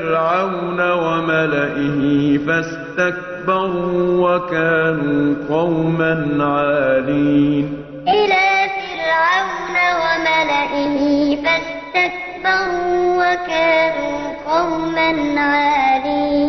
فرعون وملئه فاستكبروا وكانوا قوما عالين. إلى فرعون وملئه فاستكبروا وكانوا قوما عالين.